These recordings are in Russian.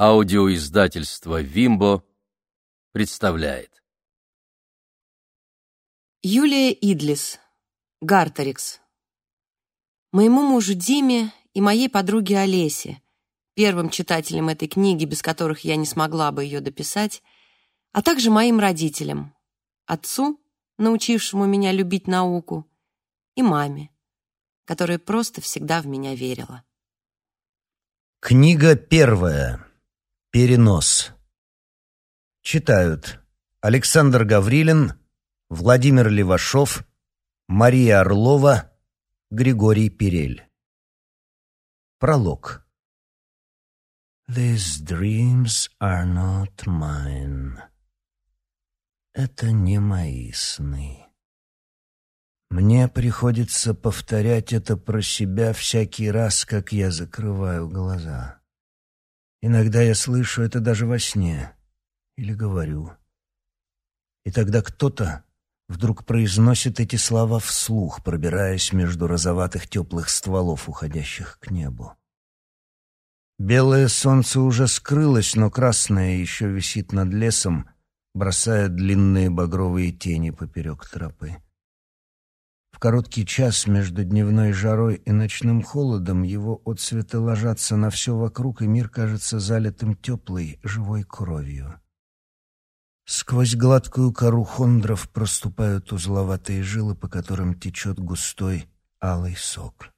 Аудиоиздательство «Вимбо» представляет. Юлия Идлис. Гартерикс. Моему мужу Диме и моей подруге Олесе, первым читателям этой книги, без которых я не смогла бы ее дописать, а также моим родителям, отцу, научившему меня любить науку, и маме, которая просто всегда в меня верила. Книга первая. Перенос. Читают Александр Гаврилин, Владимир Левашов, Мария Орлова, Григорий Перель. Пролог. These dreams are not mine. Это не мои сны. Мне приходится повторять это про себя всякий раз, как я закрываю глаза. Иногда я слышу это даже во сне или говорю. И тогда кто-то вдруг произносит эти слова вслух, пробираясь между розоватых теплых стволов, уходящих к небу. Белое солнце уже скрылось, но красное еще висит над лесом, бросая длинные багровые тени поперек тропы. Короткий час между дневной жарой и ночным холодом его отцветы ложатся на все вокруг, и мир кажется залитым теплой, живой кровью. Сквозь гладкую кору хондров проступают узловатые жилы, по которым течет густой алый сок.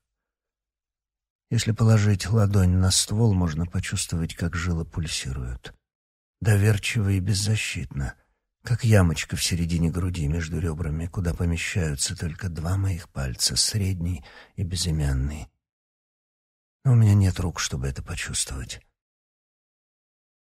Если положить ладонь на ствол, можно почувствовать, как жилы пульсируют. Доверчиво и беззащитно — как ямочка в середине груди между ребрами, куда помещаются только два моих пальца, средний и безымянный. Но у меня нет рук, чтобы это почувствовать.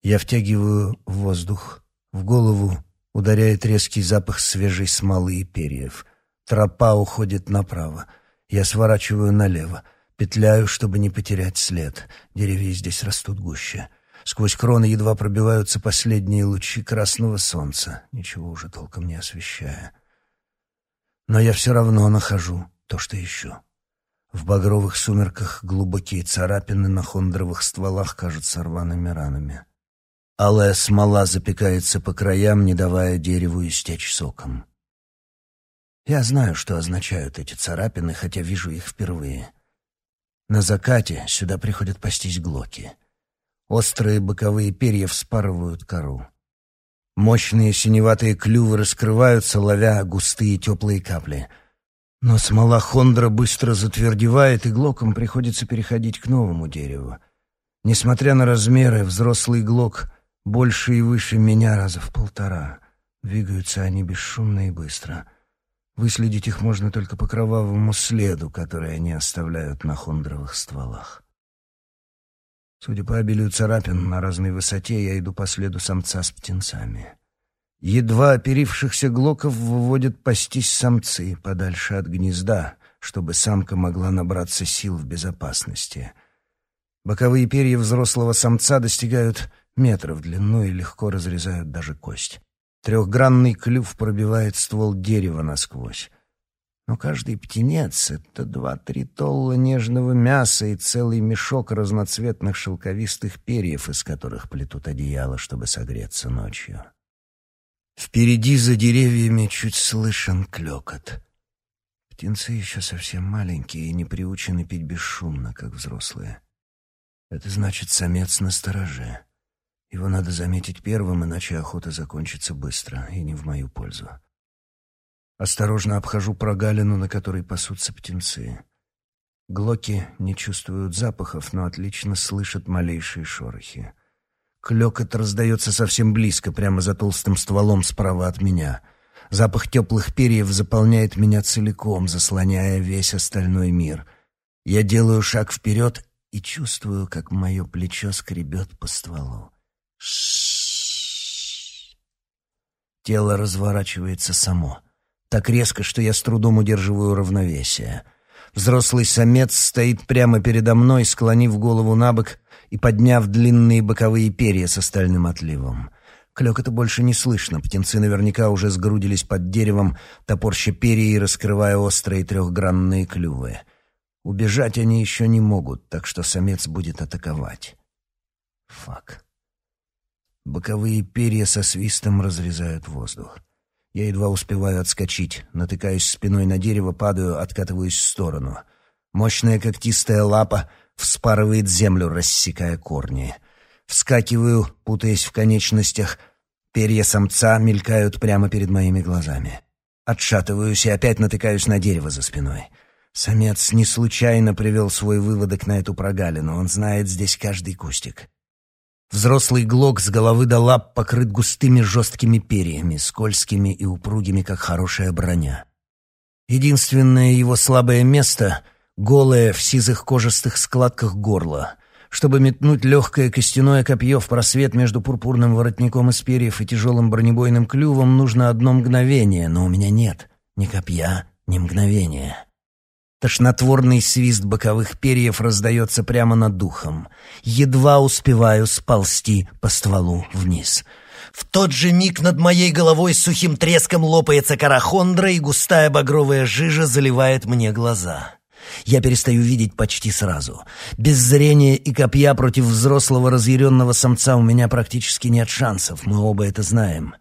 Я втягиваю воздух, в голову ударяет резкий запах свежей смолы и перьев. Тропа уходит направо. Я сворачиваю налево, петляю, чтобы не потерять след. Деревья здесь растут гуще. Сквозь кроны едва пробиваются последние лучи красного солнца, ничего уже толком не освещая. Но я все равно нахожу то, что ищу. В багровых сумерках глубокие царапины на хондровых стволах кажутся рваными ранами. Алая смола запекается по краям, не давая дереву истечь соком. Я знаю, что означают эти царапины, хотя вижу их впервые. На закате сюда приходят пастись глоки — Острые боковые перья вспарывают кору. Мощные синеватые клювы раскрываются, ловя густые теплые капли. Но смола хондра быстро затвердевает, и глокам приходится переходить к новому дереву. Несмотря на размеры, взрослый глок больше и выше меня раза в полтора. Двигаются они бесшумно и быстро. Выследить их можно только по кровавому следу, который они оставляют на хондровых стволах. Судя по обилию царапин на разной высоте, я иду по следу самца с птенцами. Едва оперившихся глоков выводят пастись самцы подальше от гнезда, чтобы самка могла набраться сил в безопасности. Боковые перья взрослого самца достигают метра в длину и легко разрезают даже кость. Трехгранный клюв пробивает ствол дерева насквозь. Но каждый птенец — это два-три толла нежного мяса и целый мешок разноцветных шелковистых перьев, из которых плетут одеяло, чтобы согреться ночью. Впереди за деревьями чуть слышен клёкот. Птенцы еще совсем маленькие и не приучены пить бесшумно, как взрослые. Это значит, самец на стороже. Его надо заметить первым, иначе охота закончится быстро и не в мою пользу. Осторожно обхожу прогалину, на которой пасутся птенцы. Глоки не чувствуют запахов, но отлично слышат малейшие шорохи. Клёкот раздается совсем близко, прямо за толстым стволом справа от меня. Запах теплых перьев заполняет меня целиком, заслоняя весь остальной мир. Я делаю шаг вперед и чувствую, как мое плечо скребет по стволу. Тело разворачивается само — так резко, что я с трудом удерживаю равновесие. Взрослый самец стоит прямо передо мной, склонив голову на бок и подняв длинные боковые перья с остальным отливом. Клёк это больше не слышно, птенцы наверняка уже сгрудились под деревом, топорща перья и раскрывая острые трехгранные клювы. Убежать они еще не могут, так что самец будет атаковать. Фак. боковые перья со свистом разрезают воздух. Я едва успеваю отскочить, натыкаюсь спиной на дерево, падаю, откатываюсь в сторону. Мощная когтистая лапа вспарывает землю, рассекая корни. Вскакиваю, путаясь в конечностях. Перья самца мелькают прямо перед моими глазами. Отшатываюсь и опять натыкаюсь на дерево за спиной. Самец не случайно привел свой выводок на эту прогалину. Он знает здесь каждый кустик. Взрослый глок с головы до лап покрыт густыми жесткими перьями, скользкими и упругими, как хорошая броня. Единственное его слабое место — голое в сизых кожистых складках горла. Чтобы метнуть легкое костяное копье в просвет между пурпурным воротником из перьев и тяжелым бронебойным клювом, нужно одно мгновение, но у меня нет ни копья, ни мгновения. Тошнотворный свист боковых перьев раздается прямо над духом. Едва успеваю сползти по стволу вниз. В тот же миг над моей головой с сухим треском лопается карахондра, и густая багровая жижа заливает мне глаза. Я перестаю видеть почти сразу. Без зрения и копья против взрослого разъяренного самца у меня практически нет шансов, мы оба это знаем.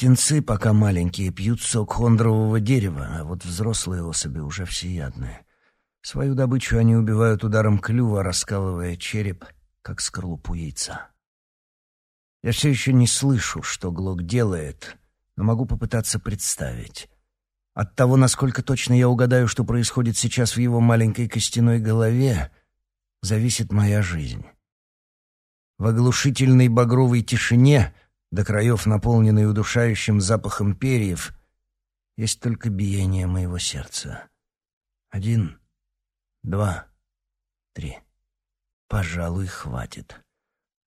Птенцы, пока маленькие, пьют сок хондрового дерева, а вот взрослые особи уже всеядные. Свою добычу они убивают ударом клюва, раскалывая череп, как скорлупу яйца. Я все еще не слышу, что Глок делает, но могу попытаться представить. От того, насколько точно я угадаю, что происходит сейчас в его маленькой костяной голове, зависит моя жизнь. В оглушительной багровой тишине до краев наполненный удушающим запахом перьев, есть только биение моего сердца. Один, два, три. Пожалуй, хватит.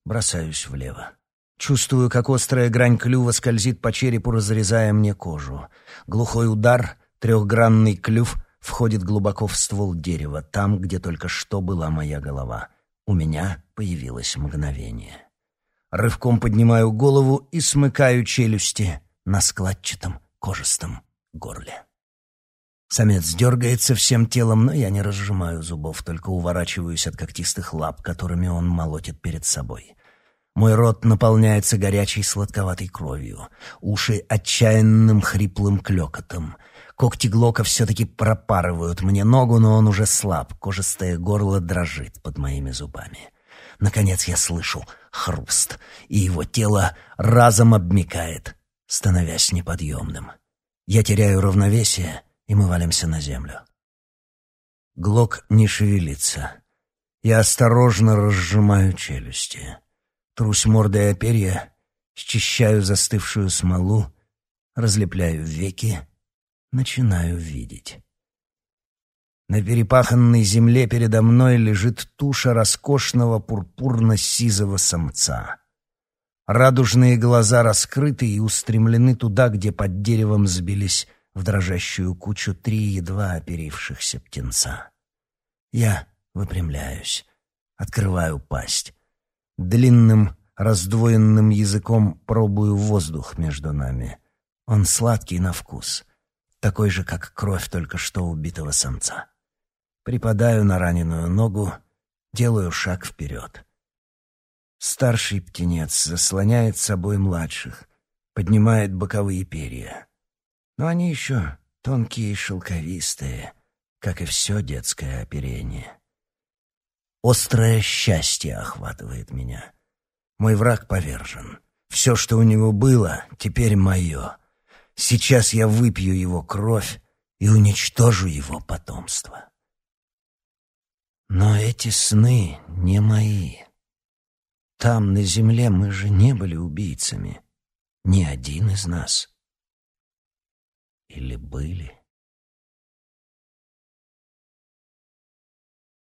Бросаюсь влево. Чувствую, как острая грань клюва скользит по черепу, разрезая мне кожу. Глухой удар, трехгранный клюв входит глубоко в ствол дерева, там, где только что была моя голова. У меня появилось мгновение. Рывком поднимаю голову и смыкаю челюсти на складчатом кожистом горле. Самец дергается всем телом, но я не разжимаю зубов, только уворачиваюсь от когтистых лап, которыми он молотит перед собой. Мой рот наполняется горячей сладковатой кровью, уши отчаянным хриплым клёкотом. Когти Глока все-таки пропарывают мне ногу, но он уже слаб, кожистое горло дрожит под моими зубами. Наконец я слышу хруст, и его тело разом обмикает, становясь неподъемным. Я теряю равновесие, и мы валимся на землю. Глок не шевелится. Я осторожно разжимаю челюсти. Трусь мордой о перья, счищаю застывшую смолу, разлепляю веки, начинаю видеть. На перепаханной земле передо мной лежит туша роскошного пурпурно-сизого самца. Радужные глаза раскрыты и устремлены туда, где под деревом сбились в дрожащую кучу три едва оперившихся птенца. Я выпрямляюсь, открываю пасть. Длинным раздвоенным языком пробую воздух между нами. Он сладкий на вкус, такой же, как кровь только что убитого самца. Припадаю на раненую ногу, делаю шаг вперед. Старший птенец заслоняет собой младших, поднимает боковые перья. Но они еще тонкие и шелковистые, как и все детское оперение. Острое счастье охватывает меня. Мой враг повержен. Все, что у него было, теперь мое. Сейчас я выпью его кровь и уничтожу его потомство. Но эти сны не мои. Там, на земле, мы же не были убийцами. Ни один из нас. Или были?